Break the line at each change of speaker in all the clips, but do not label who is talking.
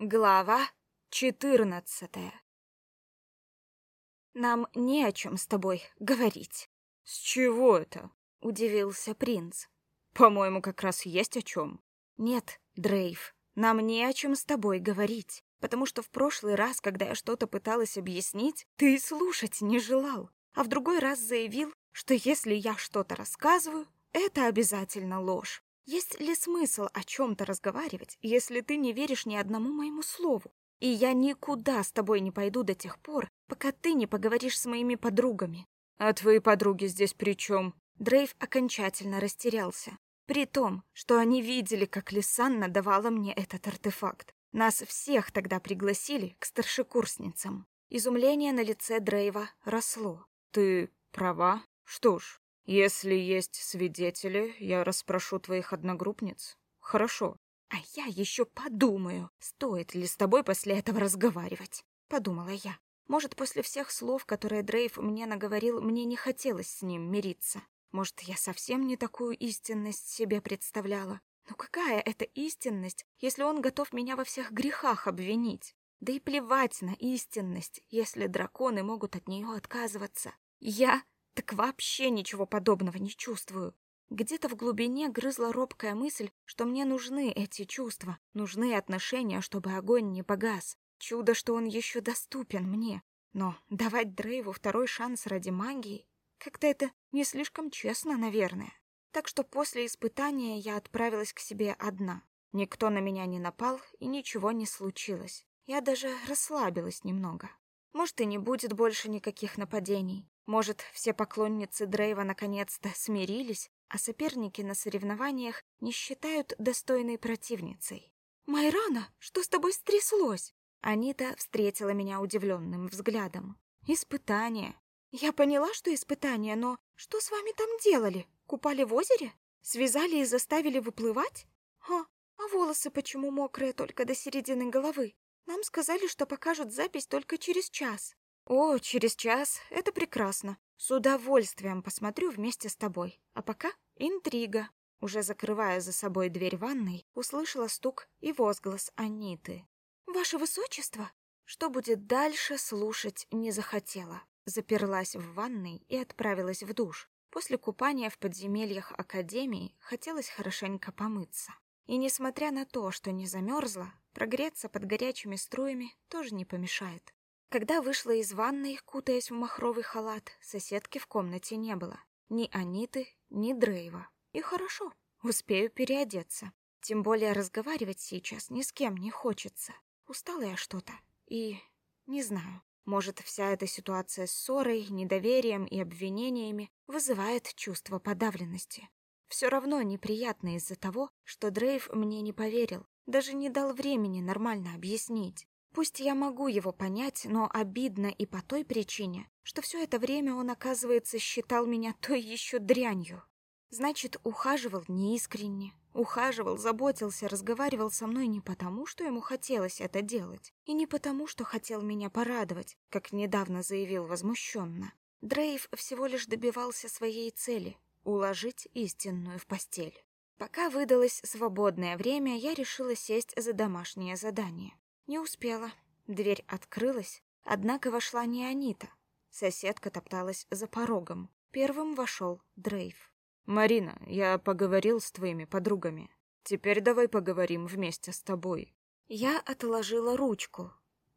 Глава четырнадцатая. Нам не о чем с тобой говорить.
С чего это?
Удивился принц.
По-моему, как раз есть о чем.
Нет, Дрейв, нам не о чем с тобой говорить, потому что в прошлый раз, когда я что-то пыталась объяснить, ты и слушать не желал, а в другой раз заявил, что если я что-то рассказываю, это обязательно ложь. Есть ли смысл о чем-то разговаривать, если ты не веришь ни одному моему слову? И я никуда с тобой не пойду до тех пор, пока ты не поговоришь с моими подругами.
А твои подруги здесь при чем?
Дрейв окончательно растерялся. При том, что они видели, как Лисанна давала мне этот артефакт. Нас всех тогда пригласили к старшекурсницам. Изумление на лице Дрейва росло.
Ты права? Что ж, если есть свидетели, я расспрошу твоих одногруппниц. Хорошо.
А я еще подумаю, стоит ли с тобой после этого разговаривать, подумала я. Может, после всех слов, которые Дрейв мне наговорил, мне не хотелось с ним мириться. Может, я совсем не такую истинность себе представляла. Но какая это истинность, если он готов меня во всех грехах обвинить? Да и плевать на истинность, если драконы могут от нее отказываться. Я так вообще ничего подобного не чувствую. Где-то в глубине грызла робкая мысль, что мне нужны эти чувства, нужны отношения, чтобы огонь не погас. Чудо, что он еще доступен мне. Но давать Дрейву второй шанс ради магии, как-то это не слишком честно, наверное. Так что после испытания я отправилась к себе одна. Никто на меня не напал, и ничего не случилось. Я даже расслабилась немного. Может, и не будет больше никаких нападений. Может, все поклонницы Дрейва наконец-то смирились, а соперники на соревнованиях не считают достойной противницей. «Майрана, что с тобой стряслось?» Анита встретила меня удивленным взглядом. «Испытание. Я поняла, что испытание, но что с вами там делали? Купали в озере? Связали и заставили выплывать? А, а волосы почему мокрые только до середины головы? Нам сказали, что покажут запись только через час. О, через час. Это прекрасно. С удовольствием посмотрю вместе с тобой. А пока интрига. Уже закрывая за собой дверь ванной, услышала стук и возглас Аниты. «Ваше высочество!» Что будет дальше, слушать не захотела. Заперлась в ванной и отправилась в душ. После купания в подземельях Академии хотелось хорошенько помыться. И несмотря на то, что не замерзла, прогреться под горячими струями тоже не помешает. Когда вышла из ванной, кутаясь в махровый халат, соседки в комнате не было. Ни Аниты, ни Дрейва. И хорошо, успею переодеться. Тем более разговаривать сейчас ни с кем не хочется. Устала я что-то. И... не знаю. Может, вся эта ситуация с ссорой, недоверием и обвинениями вызывает чувство подавленности. Все равно неприятно из-за того, что Дрейв мне не поверил, даже не дал времени нормально объяснить. Пусть я могу его понять, но обидно и по той причине, что все это время он, оказывается, считал меня той еще дрянью. Значит, ухаживал неискренне, ухаживал, заботился, разговаривал со мной не потому, что ему хотелось это делать, и не потому, что хотел меня порадовать, как недавно заявил возмущенно. Дрейв всего лишь добивался своей цели — уложить истинную в постель. Пока выдалось свободное время, я решила сесть за домашнее задание. Не успела. Дверь открылась, однако вошла не Анита. Соседка топталась за порогом. Первым вошел Дрейв.
«Марина, я поговорил с твоими подругами. Теперь давай поговорим вместе с тобой».
Я отложила ручку,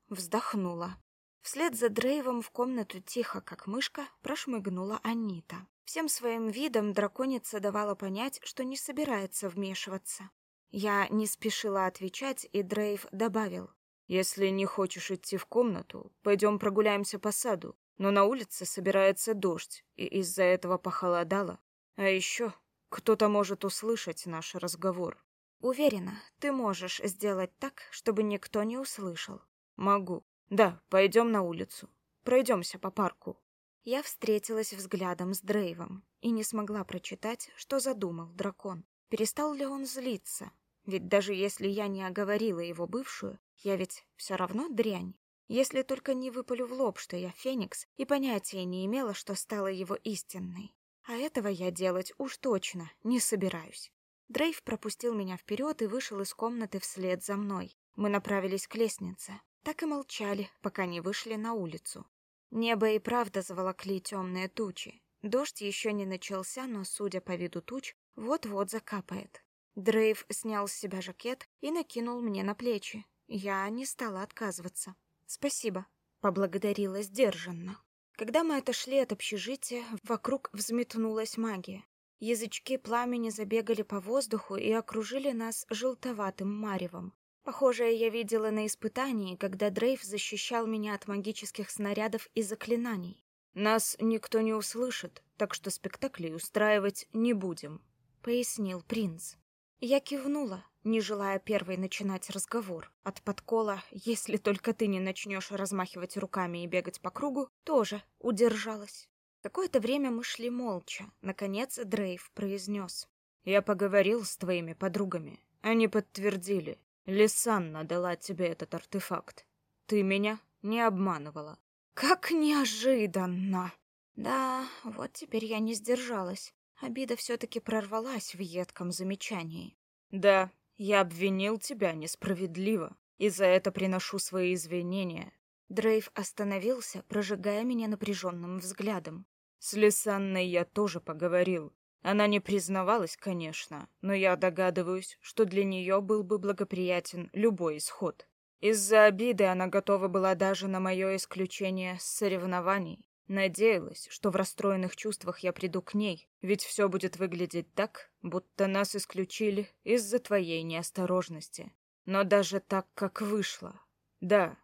вздохнула. Вслед за Дрейвом в комнату тихо, как мышка, прошмыгнула Анита. Всем своим видом драконица давала понять, что не собирается вмешиваться. Я не спешила отвечать, и Дрейв добавил.
Если не хочешь идти в комнату, пойдем прогуляемся по саду. Но на улице собирается дождь, и из-за этого похолодало. А еще кто-то может услышать наш разговор.
Уверена, ты можешь сделать так, чтобы никто не услышал.
Могу. Да, пойдем на улицу. Пройдемся по парку.
Я встретилась взглядом с Дрейвом и не смогла прочитать, что задумал дракон. Перестал ли он злиться? Ведь даже если я не оговорила его бывшую, я ведь все равно дрянь. Если только не выпалю в лоб, что я Феникс, и понятия не имела, что стала его истинной. А этого я делать уж точно не собираюсь. Дрейв пропустил меня вперед и вышел из комнаты вслед за мной. Мы направились к лестнице. Так и молчали, пока не вышли на улицу. Небо и правда заволокли темные тучи. Дождь еще не начался, но, судя по виду туч, вот-вот закапает. Дрейв снял с себя жакет и накинул мне на плечи. Я не стала отказываться. «Спасибо», — поблагодарила сдержанно. Когда мы отошли от общежития, вокруг взметнулась магия. Язычки пламени забегали по воздуху и окружили нас желтоватым маревом. Похожее я видела на испытании, когда Дрейв защищал меня от магических снарядов и заклинаний.
«Нас никто не услышит, так что спектаклей устраивать не будем», —
пояснил принц. Я кивнула, не желая первой начинать разговор. От подкола, если только ты не начнешь размахивать руками и бегать по кругу, тоже удержалась. Какое-то время мы шли молча. Наконец Дрейв произнес.
«Я поговорил с твоими подругами. Они подтвердили. Лисанна дала тебе этот артефакт. Ты меня не обманывала.
Как неожиданно! Да, вот теперь я не сдержалась. Обида все-таки прорвалась в едком замечании.
Да, я обвинил тебя несправедливо, и за это приношу свои извинения.
Дрейв остановился, прожигая меня напряженным взглядом.
С Лисанной я тоже поговорил. Она не признавалась, конечно, но я догадываюсь, что для нее был бы благоприятен любой исход. Из-за обиды она готова была даже на мое исключение с соревнований. Надеялась, что в расстроенных чувствах я приду к ней, ведь все будет выглядеть так, будто нас исключили из-за твоей неосторожности. Но даже так, как вышло. Да,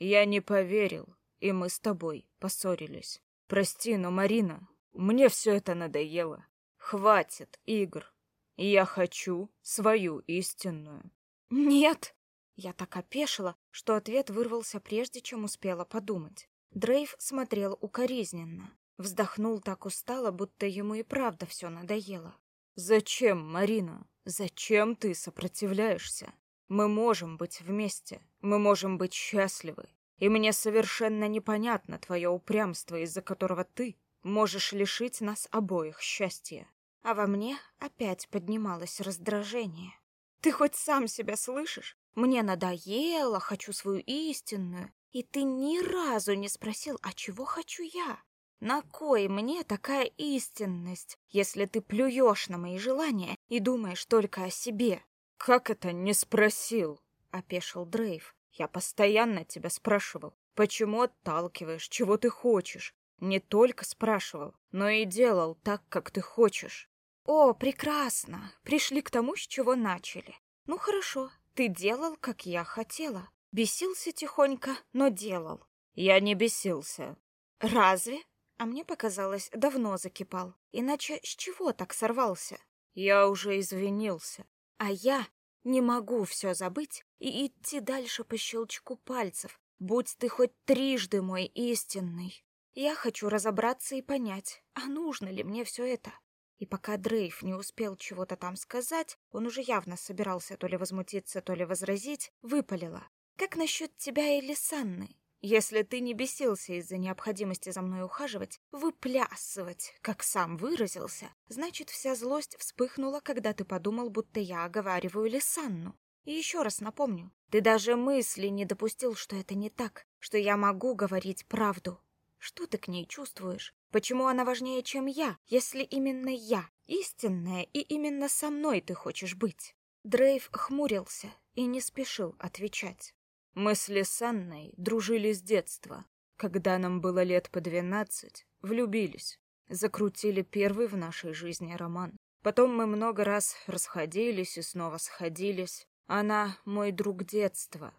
я не поверил, и мы с тобой поссорились. Прости, но, Марина, мне все это надоело. Хватит игр. Я хочу свою истинную.
Нет! Я так опешила, что ответ вырвался прежде, чем успела подумать. Дрейв смотрел укоризненно. Вздохнул так устало, будто ему и правда все надоело.
«Зачем, Марина? Зачем ты сопротивляешься? Мы можем быть вместе, мы можем быть счастливы. И мне совершенно непонятно твое упрямство, из-за которого ты можешь лишить нас обоих счастья
а во мне опять поднималось раздражение. «Ты хоть сам себя слышишь? Мне надоело, хочу свою истинную, и ты ни разу не спросил, а чего хочу я? На кой мне такая истинность, если ты плюешь на мои желания и думаешь только о себе?»
«Как это не спросил?» — опешил Дрейв. «Я постоянно тебя спрашивал, почему отталкиваешь, чего ты хочешь. Не только спрашивал, но и делал так, как ты хочешь.
О, прекрасно. Пришли к тому, с чего начали. Ну хорошо, ты делал, как я хотела. Бесился тихонько, но делал.
Я не бесился.
Разве? А мне показалось, давно закипал. Иначе с чего так сорвался?
Я уже извинился.
А я не могу все забыть и идти дальше по щелчку пальцев, будь ты хоть трижды мой истинный. Я хочу разобраться и понять, а нужно ли мне все это. И пока Дрейв не успел чего-то там сказать, он уже явно собирался то ли возмутиться, то ли возразить, выпалила. «Как насчет тебя и Лисанны? Если ты не бесился из-за необходимости за мной ухаживать, выплясывать, как сам выразился, значит, вся злость вспыхнула, когда ты подумал, будто я оговариваю Лисанну. И еще раз напомню, ты даже мысли не допустил, что это не так, что я могу говорить правду. Что ты к ней чувствуешь? Почему она важнее, чем я, если именно я истинная и именно со мной ты хочешь быть? Дрейв хмурился и не спешил отвечать.
Мы с Лисанной дружили с детства. Когда нам было лет по двенадцать, влюбились. Закрутили первый в нашей жизни роман. Потом мы много раз расходились и снова сходились. Она мой друг детства.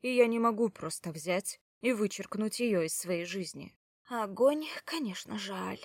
И я не могу просто взять и вычеркнуть ее из своей жизни.
Огонь, конечно, жаль.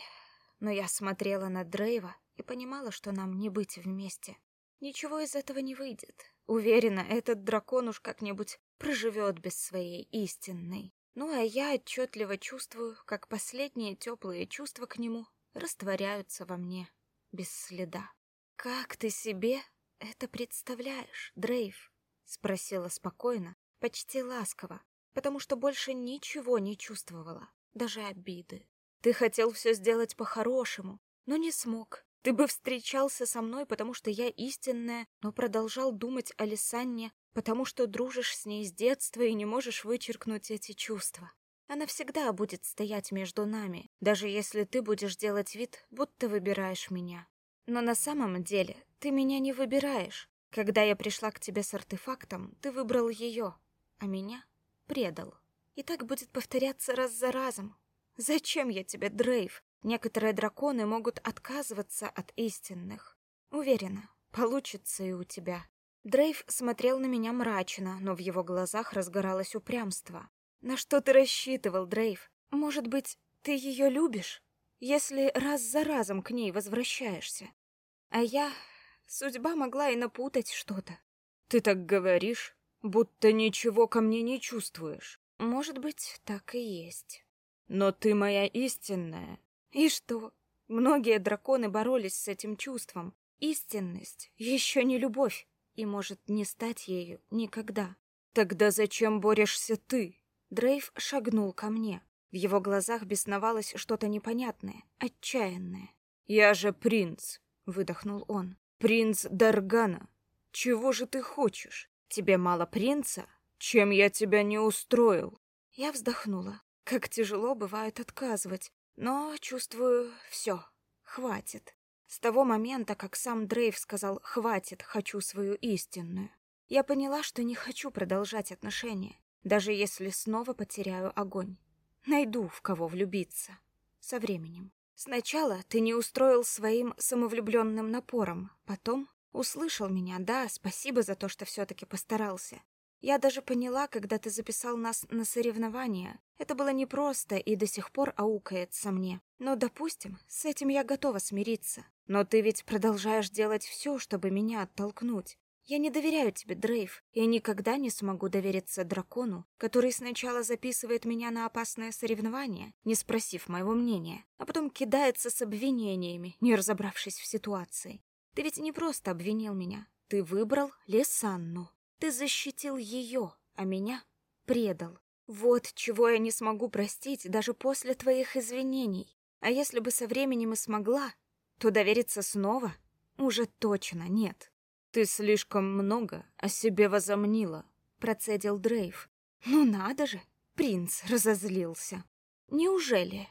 Но я смотрела на Дрейва и понимала, что нам не быть вместе. Ничего из этого не выйдет. Уверена, этот дракон уж как-нибудь проживет без своей истинной. Ну а я отчетливо чувствую, как последние теплые чувства к нему растворяются во мне без следа. «Как ты себе это представляешь, Дрейв?» — спросила спокойно, почти ласково, потому что больше ничего не чувствовала даже обиды. Ты хотел все сделать по-хорошему, но не смог. Ты бы встречался со мной, потому что я истинная, но продолжал думать о Лисанне, потому что дружишь с ней с детства и не можешь вычеркнуть эти чувства. Она всегда будет стоять между нами, даже если ты будешь делать вид, будто выбираешь меня. Но на самом деле ты меня не выбираешь. Когда я пришла к тебе с артефактом, ты выбрал ее, а меня предал. И так будет повторяться раз за разом. Зачем я тебе, Дрейв? Некоторые драконы могут отказываться от истинных. Уверена, получится и у тебя. Дрейв смотрел на меня мрачно, но в его глазах разгоралось упрямство. На что ты рассчитывал, Дрейв? Может быть, ты ее любишь? Если раз за разом к ней возвращаешься. А я... Судьба могла и напутать что-то.
Ты так говоришь, будто ничего ко мне не чувствуешь.
Может быть, так и есть.
Но ты моя истинная.
И что? Многие драконы боролись с этим чувством. Истинность еще не любовь и может не стать ею никогда.
Тогда зачем борешься ты?
Дрейв шагнул ко мне. В его глазах бесновалось что-то непонятное, отчаянное.
«Я же принц!» — выдохнул он. «Принц Даргана! Чего же ты хочешь? Тебе мало принца? Чем я тебя не устроил?»
Я вздохнула. Как тяжело бывает отказывать, но чувствую, все, хватит. С того момента, как сам Дрейв сказал «хватит, хочу свою истинную», я поняла, что не хочу продолжать отношения даже если снова потеряю огонь. Найду, в кого влюбиться. Со временем. Сначала ты не устроил своим самовлюбленным напором, потом услышал меня, да, спасибо за то, что все-таки постарался. Я даже поняла, когда ты записал нас на соревнования. Это было непросто и до сих пор аукается мне. Но, допустим, с этим я готова смириться. Но ты ведь продолжаешь делать все, чтобы меня оттолкнуть. Я не доверяю тебе, Дрейв. Я никогда не смогу довериться дракону, который сначала записывает меня на опасное соревнование, не спросив моего мнения, а потом кидается с обвинениями, не разобравшись в ситуации. Ты ведь не просто обвинил меня. Ты выбрал Лесанну. Ты защитил ее, а меня предал. Вот чего я не смогу простить даже после твоих извинений. А если бы со временем и смогла, то довериться снова уже точно нет.
«Ты слишком много о себе возомнила», —
процедил Дрейв. «Ну надо же!» — принц разозлился. «Неужели?»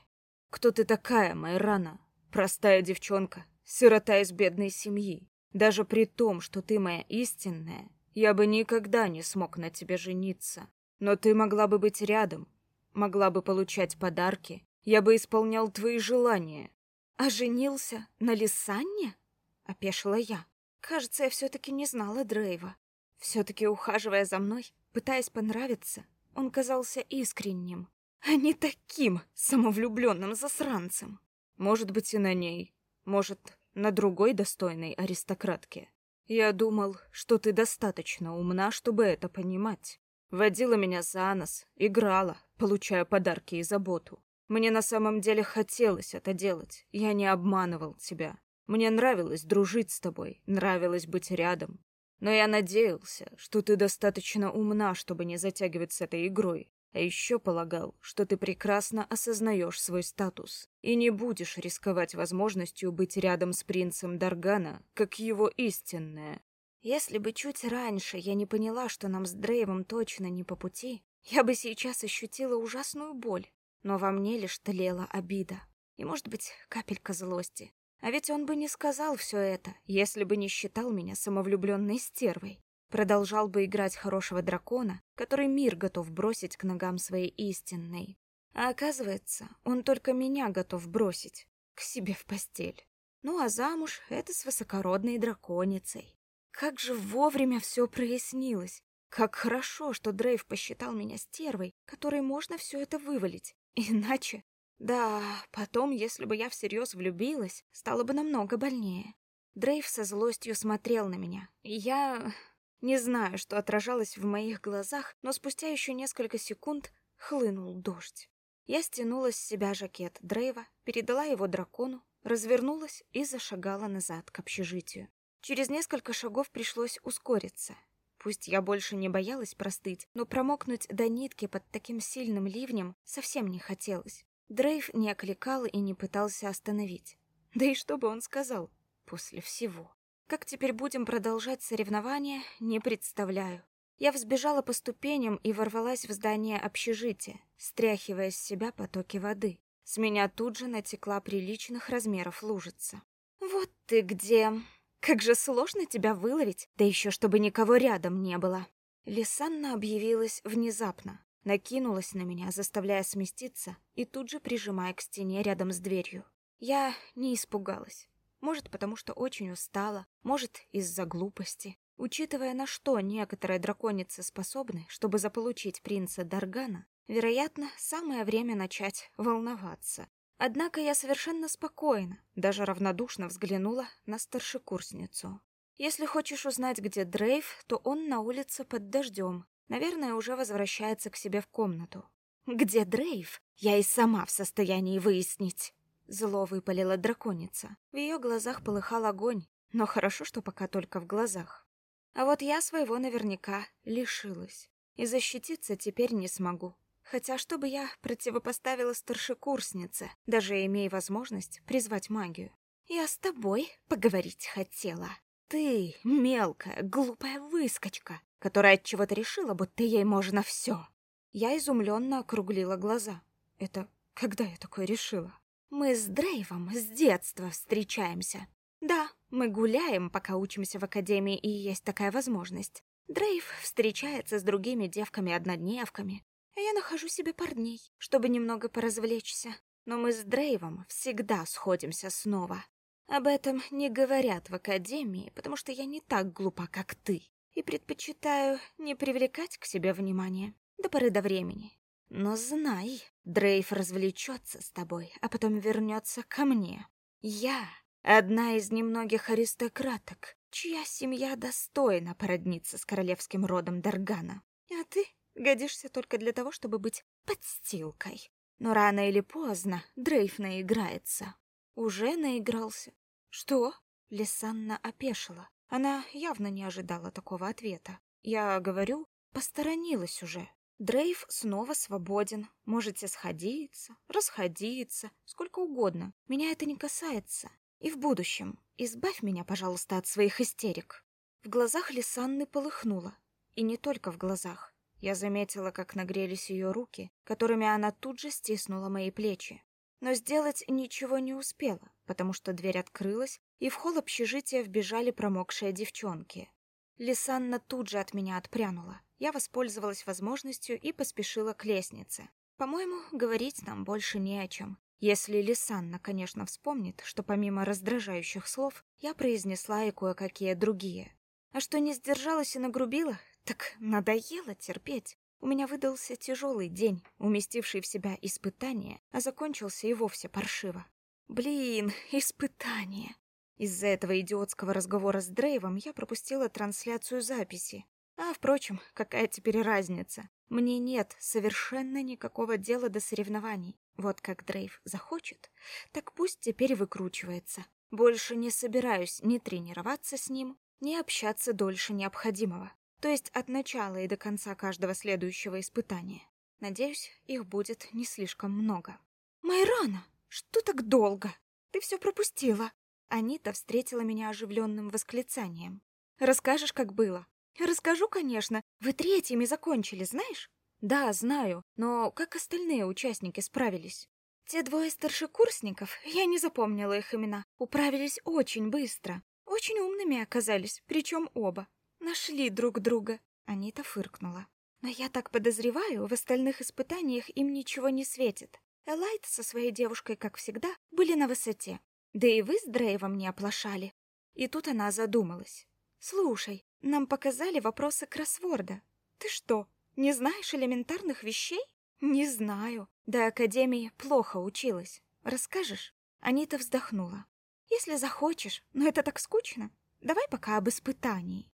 «Кто ты такая, Майрана? Простая девчонка, сирота из бедной семьи. Даже при том, что ты моя истинная, я бы никогда не смог на тебе жениться. Но ты могла бы быть рядом, могла бы получать подарки, я бы исполнял твои желания».
«А женился на Лисанне?» — опешила я. Кажется, я все-таки не знала Дрейва. Все-таки ухаживая за мной, пытаясь понравиться, он казался искренним, а не таким самовлюбленным засранцем.
Может быть, и на ней. Может, на другой достойной аристократке. Я думал, что ты достаточно умна, чтобы это понимать. Водила меня за нос, играла, получая подарки и заботу. Мне на самом деле хотелось это делать. Я не обманывал тебя. Мне нравилось дружить с тобой, нравилось быть рядом. Но я надеялся, что ты достаточно умна, чтобы не затягивать с этой игрой. А еще полагал, что ты прекрасно осознаешь свой статус и не будешь рисковать возможностью быть рядом с принцем Даргана, как его истинная.
Если бы чуть раньше я не поняла, что нам с Дрейвом точно не по пути, я бы сейчас ощутила ужасную боль. Но во мне лишь тлела обида. И, может быть, капелька злости. А ведь он бы не сказал все это, если бы не считал меня самовлюбленной стервой. Продолжал бы играть хорошего дракона, который мир готов бросить к ногам своей истинной. А оказывается, он только меня готов бросить к себе в постель. Ну а замуж — это с высокородной драконицей. Как же вовремя все прояснилось. Как хорошо, что Дрейв посчитал меня стервой, которой можно все это вывалить. Иначе да, потом, если бы я всерьез влюбилась, стало бы намного больнее. Дрейв со злостью смотрел на меня, и я... Не знаю, что отражалось в моих глазах, но спустя еще несколько секунд хлынул дождь. Я стянула с себя жакет Дрейва, передала его дракону, развернулась и зашагала назад к общежитию. Через несколько шагов пришлось ускориться. Пусть я больше не боялась простыть, но промокнуть до нитки под таким сильным ливнем совсем не хотелось. Дрейв не окликал и не пытался остановить. Да и что бы он сказал после всего? Как теперь будем продолжать соревнования, не представляю. Я взбежала по ступеням и ворвалась в здание общежития, стряхивая с себя потоки воды. С меня тут же натекла приличных размеров лужица. «Вот ты где! Как же сложно тебя выловить, да еще чтобы никого рядом не было!» Лисанна объявилась внезапно, накинулась на меня, заставляя сместиться и тут же прижимая к стене рядом с дверью. Я не испугалась. Может, потому что очень устала, может, из-за глупости. Учитывая, на что некоторые драконицы способны, чтобы заполучить принца Даргана, вероятно, самое время начать волноваться. Однако я совершенно спокойно, даже равнодушно взглянула на старшекурсницу. Если хочешь узнать, где Дрейв, то он на улице под дождем. Наверное, уже возвращается к себе в комнату. Где Дрейв? Я и сама в состоянии выяснить. Зло выпалила драконица. В ее глазах полыхал огонь, но хорошо, что пока только в глазах. А вот я своего наверняка лишилась. И защититься теперь не смогу. Хотя что бы я противопоставила старшекурснице, даже имея возможность призвать магию? Я с тобой поговорить хотела. Ты, мелкая, глупая выскочка, которая от чего-то решила, будто ей можно все. Я изумленно округлила глаза. Это когда я такое решила? Мы с Дрейвом с детства встречаемся. Да, мы гуляем, пока учимся в академии, и есть такая возможность. Дрейв встречается с другими девками-однодневками, я нахожу себе парней, чтобы немного поразвлечься. Но мы с Дрейвом всегда сходимся снова. Об этом не говорят в академии, потому что я не так глупа, как ты, и предпочитаю не привлекать к себе внимания до поры до времени. Но знай, Дрейф развлечется с тобой, а потом вернется ко мне. Я одна из немногих аристократок, чья семья достойна породниться с королевским родом Даргана. А ты годишься только для того, чтобы быть подстилкой. Но рано или поздно Дрейф наиграется. Уже наигрался. Что? Лисанна опешила. Она явно не ожидала такого ответа. Я говорю, посторонилась уже. Дрейв снова свободен. Можете сходиться, расходиться, сколько угодно. Меня это не касается. И в будущем избавь меня, пожалуйста, от своих истерик. В глазах Лисанны полыхнуло. И не только в глазах. Я заметила, как нагрелись ее руки, которыми она тут же стиснула мои плечи. Но сделать ничего не успела, потому что дверь открылась, и в холл общежития вбежали промокшие девчонки. Лисанна тут же от меня отпрянула. Я воспользовалась возможностью и поспешила к лестнице. По-моему, говорить нам больше не о чем. Если Лисанна, конечно, вспомнит, что помимо раздражающих слов я произнесла и кое-какие другие. А что не сдержалась и нагрубила, так надоело терпеть. У меня выдался тяжелый день, уместивший в себя испытание, а закончился и вовсе паршиво. Блин, испытание. Из-за этого идиотского разговора с Дрейвом я пропустила трансляцию записи. А, впрочем, какая теперь разница? Мне нет совершенно никакого дела до соревнований. Вот как Дрейв захочет, так пусть теперь выкручивается. Больше не собираюсь ни тренироваться с ним, ни общаться дольше необходимого. То есть от начала и до конца каждого следующего испытания. Надеюсь, их будет не слишком много. «Майрана, что так долго? Ты все пропустила!» Анита встретила меня оживленным восклицанием. «Расскажешь, как было?» Расскажу, конечно. Вы третьими закончили, знаешь? Да, знаю, но как остальные участники справились? Те двое старшекурсников, я не запомнила их имена, управились очень быстро. Очень умными оказались, причем оба. Нашли друг друга. Анита фыркнула. Но я так подозреваю, в остальных испытаниях им ничего не светит. Элайт со своей девушкой, как всегда, были на высоте. Да и вы с Дрейвом не оплошали. И тут она задумалась. «Слушай, нам показали вопросы кроссворда. Ты что, не знаешь элементарных вещей? Не знаю. До академии плохо училась. Расскажешь? Анита вздохнула. Если захочешь, но это так скучно. Давай пока об испытании.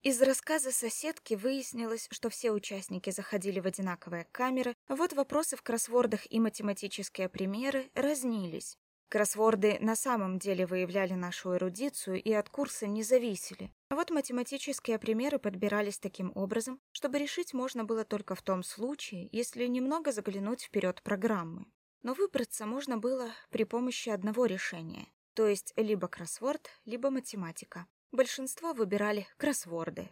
Из рассказа соседки выяснилось, что все участники заходили в одинаковые камеры, вот вопросы в кроссвордах и математические примеры разнились. Кроссворды на самом деле выявляли нашу эрудицию и от курса не зависели. А вот математические примеры подбирались таким образом, чтобы решить можно было только в том случае, если немного заглянуть вперед программы. Но выбраться можно было при помощи одного решения, то есть либо кроссворд, либо математика. Большинство выбирали кроссворды.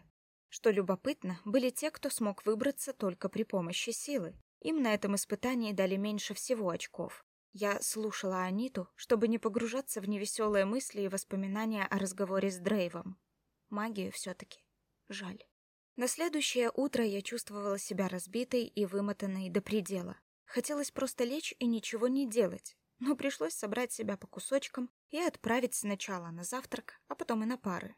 Что любопытно, были те, кто смог выбраться только при помощи силы. Им на этом испытании дали меньше всего очков. Я слушала Аниту, чтобы не погружаться в невеселые мысли и воспоминания о разговоре с Дрейвом. Магию все-таки. Жаль. На следующее утро я чувствовала себя разбитой и вымотанной до предела. Хотелось просто лечь и ничего не делать, но пришлось собрать себя по кусочкам и отправить сначала на завтрак, а потом и на пары.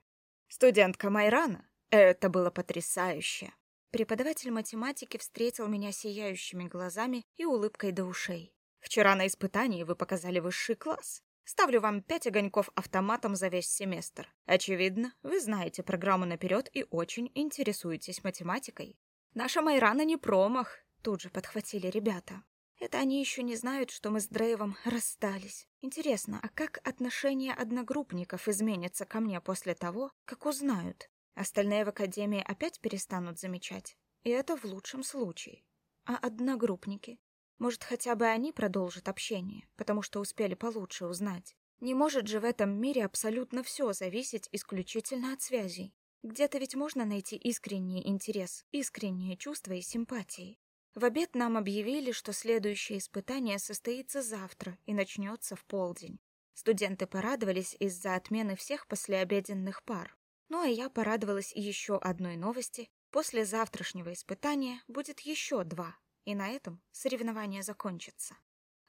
«Студентка Майрана? Это было потрясающе!»
Преподаватель математики встретил меня сияющими глазами и улыбкой до ушей.
«Вчера на испытании вы показали высший класс. Ставлю вам пять огоньков автоматом за весь семестр. Очевидно, вы знаете программу наперед и очень интересуетесь математикой.
Наша Майрана не промах, тут же подхватили ребята. Это они еще не знают, что мы с Дрейвом расстались. Интересно, а как отношение одногруппников изменится ко мне после того, как узнают? Остальные в академии опять перестанут замечать. И это в лучшем случае. А одногруппники? Может, хотя бы они продолжат общение, потому что успели получше узнать. Не может же в этом мире абсолютно все зависеть исключительно от связей. Где-то ведь можно найти искренний интерес, искренние чувства и симпатии. В обед нам объявили, что следующее испытание состоится завтра и начнется в полдень. Студенты порадовались из-за отмены всех послеобеденных пар. Ну а я порадовалась еще одной новости. После завтрашнего испытания будет еще два, и на этом соревнование закончится.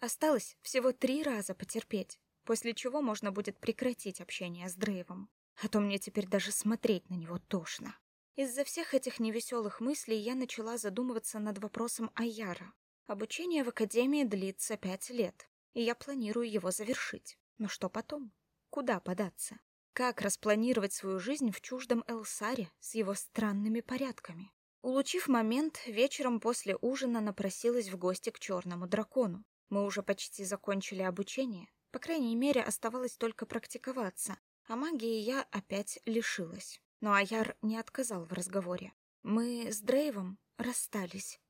Осталось всего три раза потерпеть, после чего можно будет прекратить общение с Дрейвом. А то мне теперь даже смотреть на него тошно. Из-за всех этих невеселых мыслей я начала задумываться над вопросом Аяра. Обучение в академии длится пять лет, и я планирую его завершить. Но что потом? Куда податься? Как распланировать свою жизнь в чуждом Элсаре с его странными порядками? Улучив момент, вечером после ужина напросилась в гости к черному дракону. Мы уже почти закончили обучение, по крайней мере, оставалось только практиковаться, а магии я опять лишилась. Но Аяр не отказал в разговоре. Мы с Дрейвом расстались.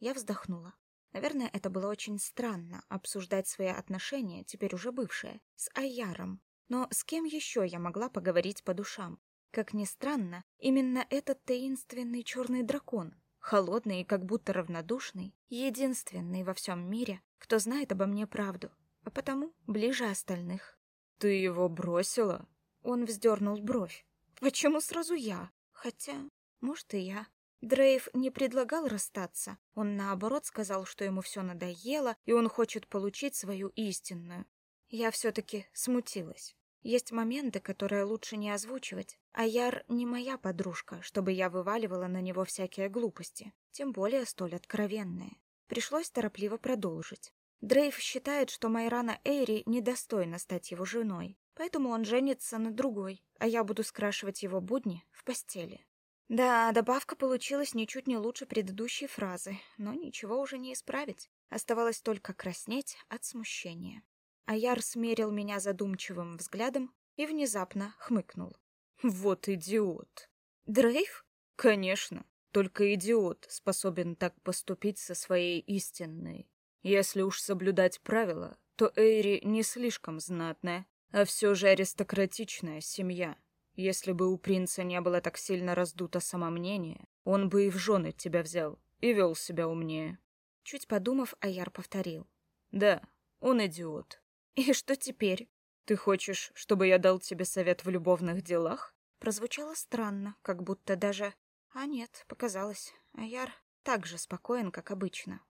Я вздохнула. Наверное, это было очень странно обсуждать свои отношения, теперь уже бывшие, с Аяром. Но с кем еще я могла поговорить по душам? Как ни странно, именно этот таинственный черный дракон, холодный и как будто равнодушный, единственный во всем мире, кто знает обо мне правду, а потому ближе остальных.
«Ты его бросила?»
Он вздернул бровь. Почему сразу я? Хотя, может, и я. Дрейв не предлагал расстаться. Он, наоборот, сказал, что ему все надоело, и он хочет получить свою истинную. Я все-таки смутилась. Есть моменты, которые лучше не озвучивать, а Яр не моя подружка, чтобы я вываливала на него всякие глупости, тем более столь откровенные. Пришлось торопливо продолжить. Дрейв считает, что Майрана Эйри недостойна стать его женой, поэтому он женится на другой, а я буду скрашивать его будни в постели. Да, добавка получилась ничуть не лучше предыдущей фразы, но ничего уже не исправить. Оставалось только краснеть от смущения. Аяр смерил меня задумчивым взглядом и внезапно хмыкнул.
«Вот идиот!»
«Дрейв?»
«Конечно. Только идиот способен так поступить со своей истинной. Если уж соблюдать правила, то Эйри не слишком знатная, а все же аристократичная семья. Если бы у принца не было так сильно раздуто самомнение, он бы и в жены тебя взял и вел себя умнее.
Чуть подумав, Аяр повторил.
Да, он идиот.
И что теперь?
Ты хочешь, чтобы я дал тебе совет в любовных делах?
Прозвучало странно, как будто даже... А нет, показалось. Аяр так же спокоен, как обычно.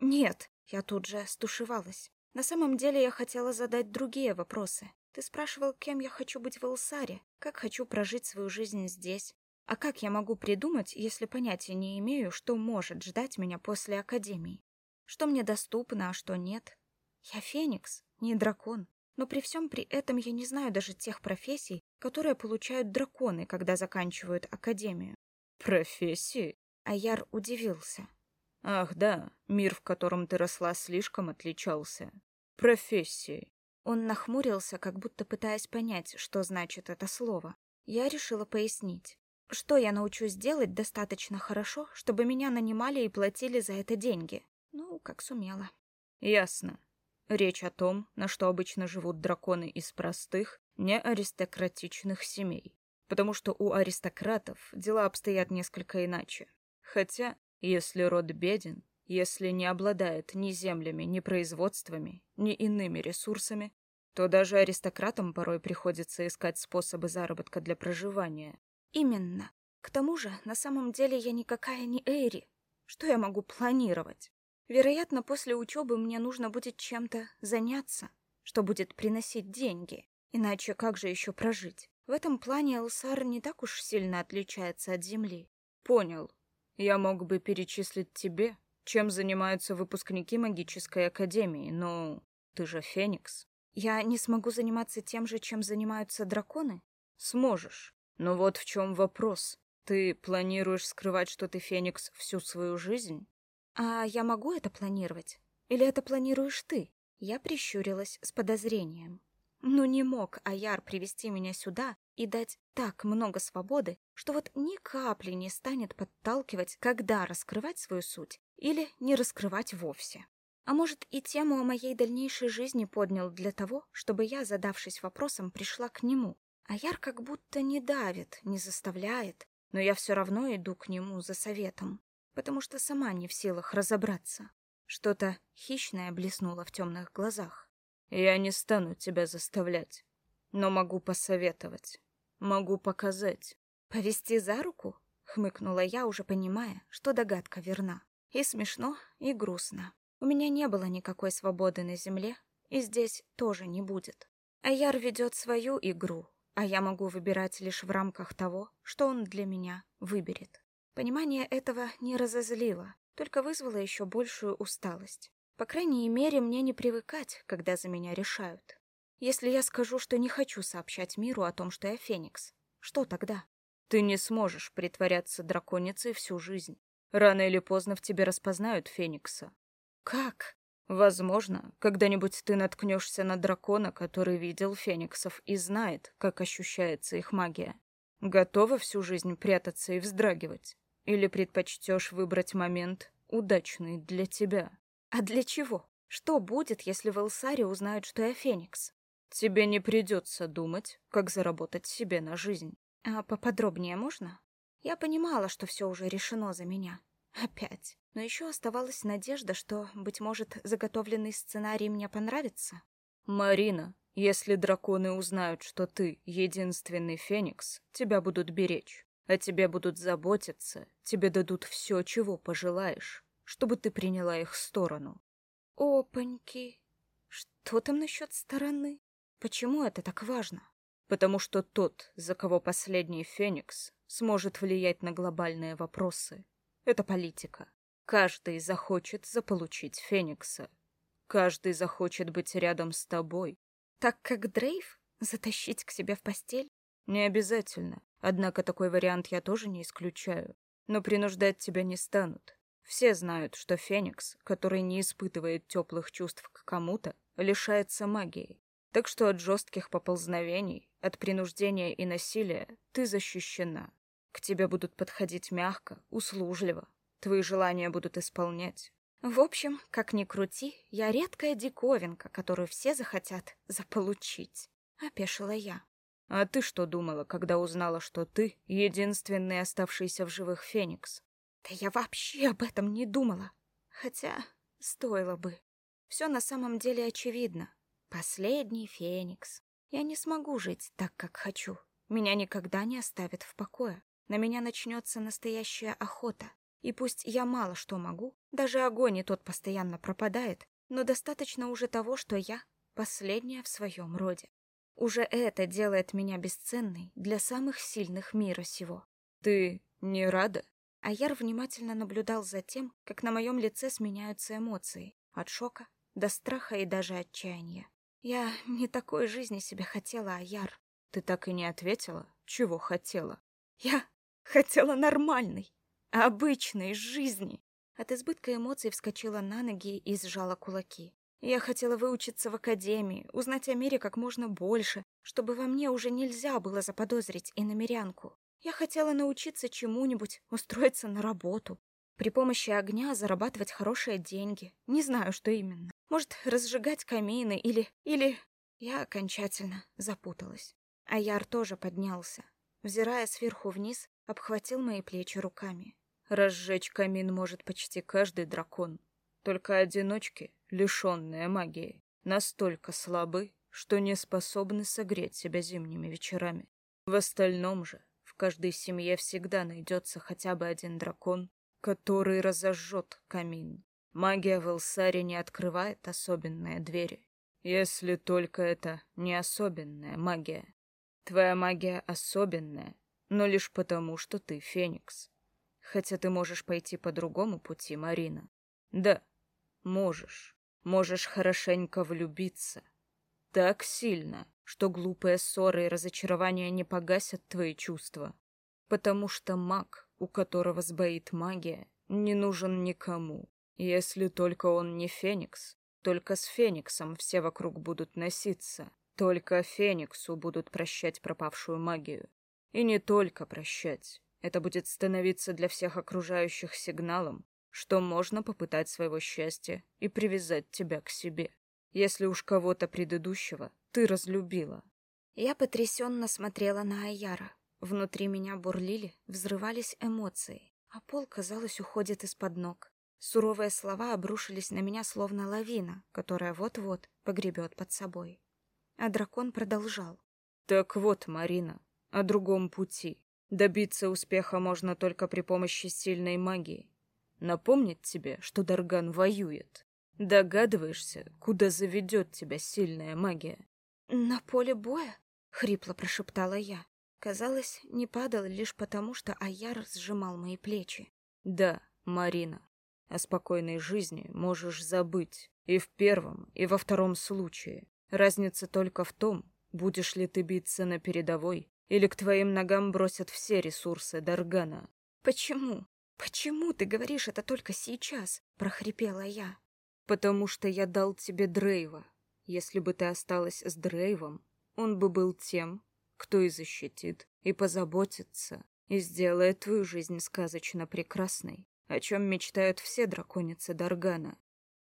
Нет, я тут же стушевалась. На самом деле я хотела задать другие вопросы. Ты спрашивал, кем я хочу быть в Элсаре, как хочу прожить свою жизнь здесь. А как я могу придумать, если понятия не имею, что может ждать меня после Академии? Что мне доступно, а что нет? Я Феникс, не дракон. Но при всем при этом я не знаю даже тех профессий, которые получают драконы, когда заканчивают Академию.
Профессии?
Аяр удивился.
Ах да, мир, в котором ты росла, слишком отличался. Профессии.
Он нахмурился, как будто пытаясь понять, что значит это слово. Я решила пояснить. Что я научусь делать достаточно хорошо, чтобы меня нанимали и платили за это деньги? Ну, как сумела.
Ясно. Речь о том, на что обычно живут драконы из простых, не аристократичных семей. потому что у аристократов дела обстоят несколько иначе. Хотя, если род беден, если не обладает ни землями, ни производствами, ни иными ресурсами, то даже аристократам порой приходится искать способы заработка для проживания.
Именно. К тому же, на самом деле я никакая не Эйри. Что я могу планировать? Вероятно, после учебы мне нужно будет чем-то заняться, что будет приносить деньги. Иначе как же еще прожить? В этом плане Элсар не так уж сильно отличается от Земли.
Понял. Я мог бы перечислить тебе, чем занимаются выпускники магической академии, но ты же Феникс.
Я не смогу заниматься тем же, чем занимаются драконы?
Сможешь. Но вот в чем вопрос. Ты планируешь скрывать, что ты Феникс всю свою жизнь?
А я могу это планировать? Или это планируешь ты? Я прищурилась с подозрением. Ну не мог Аяр привести меня сюда и дать так много свободы, что вот ни капли не станет подталкивать, когда раскрывать свою суть или не раскрывать вовсе. А может, и тему о моей дальнейшей жизни поднял для того, чтобы я, задавшись вопросом, пришла к нему. Аяр как будто не давит, не заставляет, но я все равно иду к нему за советом, потому что сама не в силах разобраться. Что-то хищное блеснуло в темных глазах.
Я не стану тебя заставлять, но могу посоветовать, могу показать.
Повести за руку? Хмыкнула я, уже понимая, что догадка верна. И смешно, и грустно. У меня не было никакой свободы на земле, и здесь тоже не будет. Аяр ведет свою игру, а я могу выбирать лишь в рамках того, что он для меня выберет. Понимание этого не разозлило, только вызвало еще большую усталость. По крайней мере, мне не привыкать, когда за меня решают. Если я скажу, что не хочу сообщать миру о том, что я Феникс, что тогда?
Ты не сможешь притворяться драконицей всю жизнь. Рано или поздно в тебе распознают Феникса.
Как?
Возможно, когда-нибудь ты наткнешься на дракона, который видел фениксов и знает, как ощущается их магия. Готова всю жизнь прятаться и вздрагивать? Или предпочтешь выбрать момент, удачный для тебя?
А для чего? Что будет, если в Элсаре узнают, что я Феникс?
Тебе не придется думать, как заработать себе на жизнь.
А поподробнее можно? Я понимала, что все уже решено за меня. Опять. Но еще оставалась надежда, что, быть может, заготовленный сценарий мне понравится.
Марина, если драконы узнают, что ты единственный Феникс, тебя будут беречь. О тебе будут заботиться, тебе дадут все, чего пожелаешь, чтобы ты приняла их сторону.
Опаньки! Что там насчет стороны? Почему это так важно?
Потому что тот, за кого последний Феникс, сможет влиять на глобальные вопросы. Это политика. Каждый захочет заполучить Феникса. Каждый захочет быть рядом с тобой.
Так как Дрейв? Затащить к себе в постель?
Не обязательно. Однако такой вариант я тоже не исключаю. Но принуждать тебя не станут. Все знают, что Феникс, который не испытывает теплых чувств к кому-то, лишается магии. Так что от жестких поползновений, от принуждения и насилия ты защищена. К тебе будут подходить мягко, услужливо. Твои желания будут исполнять.
В общем, как ни крути, я редкая диковинка, которую все захотят заполучить. Опешила я.
А ты что думала, когда узнала, что ты единственный оставшийся в живых Феникс?
Да я вообще об этом не думала. Хотя стоило бы. Все на самом деле очевидно. Последний Феникс. Я не смогу жить так, как хочу. Меня никогда не оставят в покое. На меня начнется настоящая охота. И пусть я мало что могу, даже огонь и тот постоянно пропадает, но достаточно уже того, что я последняя в своем роде. Уже это делает меня бесценной для самых сильных мира сего.
Ты не рада?
Аяр внимательно наблюдал за тем, как на моем лице сменяются эмоции, от шока до страха и даже отчаяния. Я не такой жизни себе хотела, Аяр.
Ты так и не ответила, чего хотела.
Я хотела нормальной, обычной жизни. От избытка эмоций вскочила на ноги и сжала кулаки. Я хотела выучиться в академии, узнать о мире как можно больше, чтобы во мне уже нельзя было заподозрить иномерянку. Я хотела научиться чему-нибудь, устроиться на работу. При помощи огня зарабатывать хорошие деньги. Не знаю, что именно. Может, разжигать камины или... или... Я окончательно запуталась. Аяр тоже поднялся. взирая сверху вниз, обхватил мои плечи руками.
Разжечь камин может почти каждый дракон. Только одиночки, лишенные магии, настолько слабы, что не способны согреть себя зимними вечерами. В остальном же, в каждой семье всегда найдется хотя бы один дракон, который разожжет камин. Магия в Элсаре не открывает особенные двери, если только это не особенная магия. Твоя магия особенная, но лишь потому, что ты Феникс. Хотя ты можешь пойти по другому пути, Марина. Да, можешь. Можешь хорошенько влюбиться. Так сильно, что глупые ссоры и разочарования не погасят твои чувства. Потому что маг, у которого сбоит магия, не нужен никому. Если только он не Феникс, только с Фениксом все вокруг будут носиться. Только Фениксу будут прощать пропавшую магию. И не только прощать. Это будет становиться для всех окружающих сигналом, что можно попытать своего счастья и привязать тебя к себе. Если уж кого-то предыдущего ты разлюбила.
Я потрясенно смотрела на Аяра. Внутри меня бурлили, взрывались эмоции, а пол, казалось, уходит из-под ног. Суровые слова обрушились на меня словно лавина, которая вот-вот погребет под собой. А дракон продолжал.
«Так вот, Марина, о другом пути. Добиться успеха можно только при помощи сильной магии. Напомнить тебе, что Дарган воюет. Догадываешься, куда заведет тебя сильная магия?
На поле боя? Хрипло прошептала я. Казалось, не падал лишь потому, что Аяр сжимал мои плечи.
Да, Марина, о спокойной жизни можешь забыть. И в первом, и во втором случае. Разница только в том, будешь ли ты биться на передовой или к твоим ногам бросят все ресурсы Даргана?
Почему? Почему ты говоришь это только сейчас? прохрипела я.
Потому что я дал тебе Дрейва. Если бы ты осталась с Дрейвом, он бы был тем, кто и защитит, и позаботится, и сделает твою жизнь сказочно прекрасной, о чем мечтают все драконицы Даргана.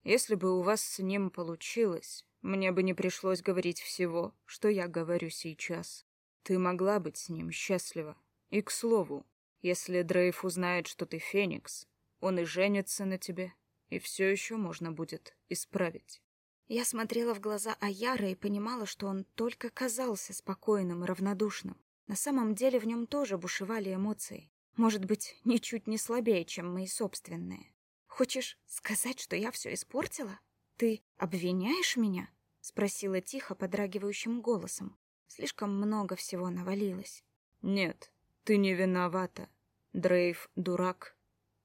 Если бы у вас с ним получилось, мне бы не пришлось говорить всего, что я говорю сейчас. Ты могла быть с ним счастлива. И, к слову, если Дрейф узнает, что ты Феникс, он и женится на тебе, и все еще можно будет исправить.
Я смотрела в глаза Аяра и понимала, что он только казался спокойным и равнодушным. На самом деле в нем тоже бушевали эмоции. Может быть, ничуть не слабее, чем мои собственные. Хочешь сказать, что я все испортила? Ты обвиняешь меня? Спросила тихо, подрагивающим голосом. Слишком много всего навалилось.
Нет, ты не виновата. Дрейв дурак.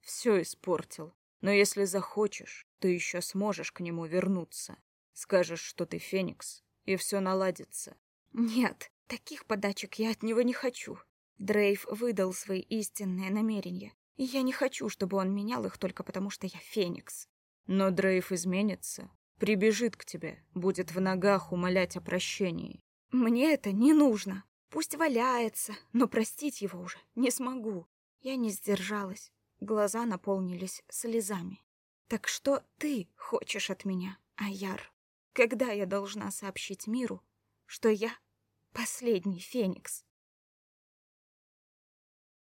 Все испортил. Но если захочешь, ты еще сможешь к нему вернуться. Скажешь, что ты Феникс, и все наладится.
Нет, таких подачек я от него не хочу. Дрейв выдал свои истинные намерения, и я не хочу, чтобы он менял их только потому, что я Феникс.
Но Дрейв изменится, прибежит к тебе, будет в ногах умолять о прощении.
Мне это не нужно. Пусть валяется, но простить его уже не смогу. Я не сдержалась. Глаза наполнились слезами. Так что ты хочешь от меня, Аяр? Когда я должна сообщить миру, что я последний Феникс?